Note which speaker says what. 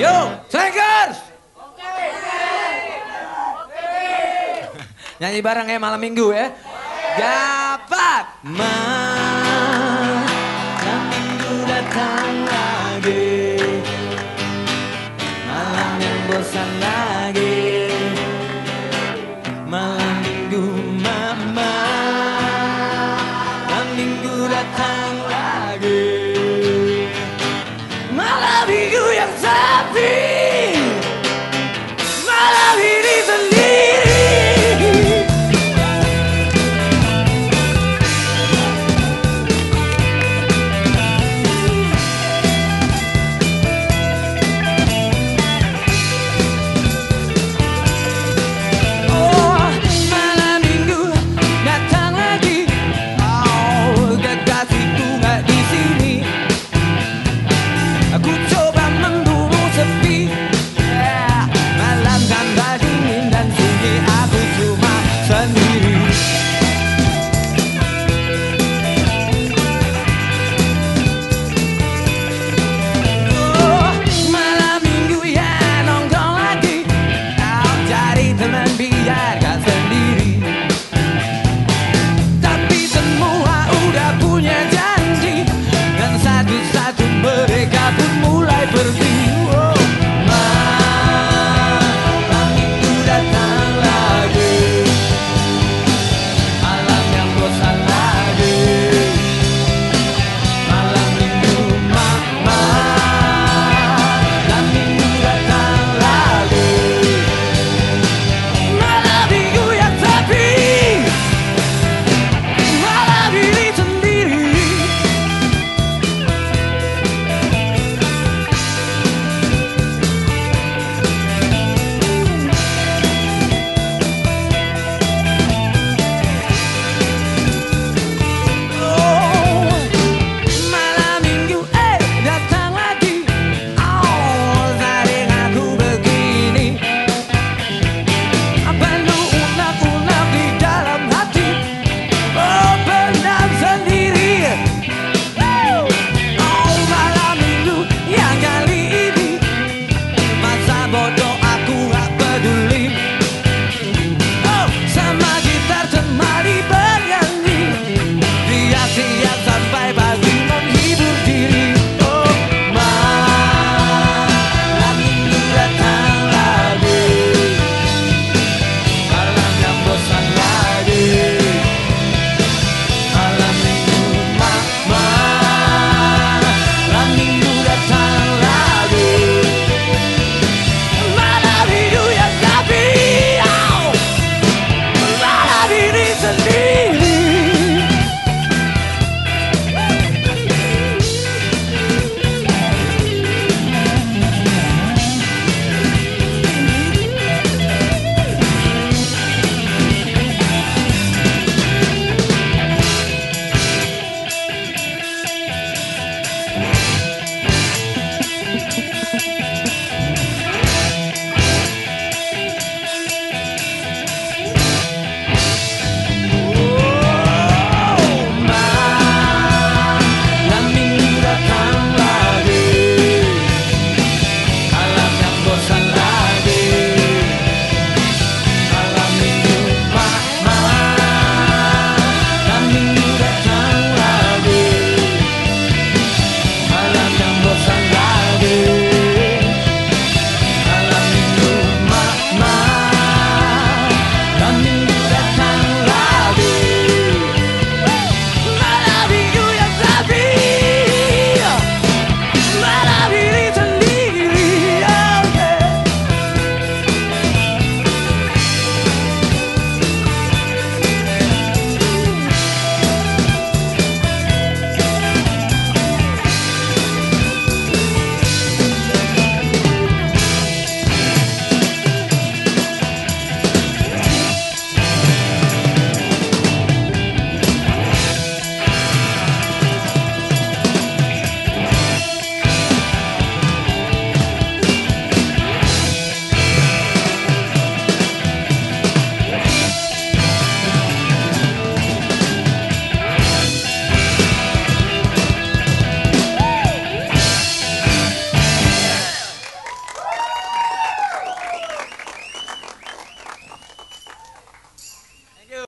Speaker 1: Yo, Slackers! Nyanyi bareng ya malam minggu ya. Dapat malam minggu datang lagi. Malam yang bosan lagi. Malam minggu mama. Malam minggu datang lagi. Malam minggu yang sepi.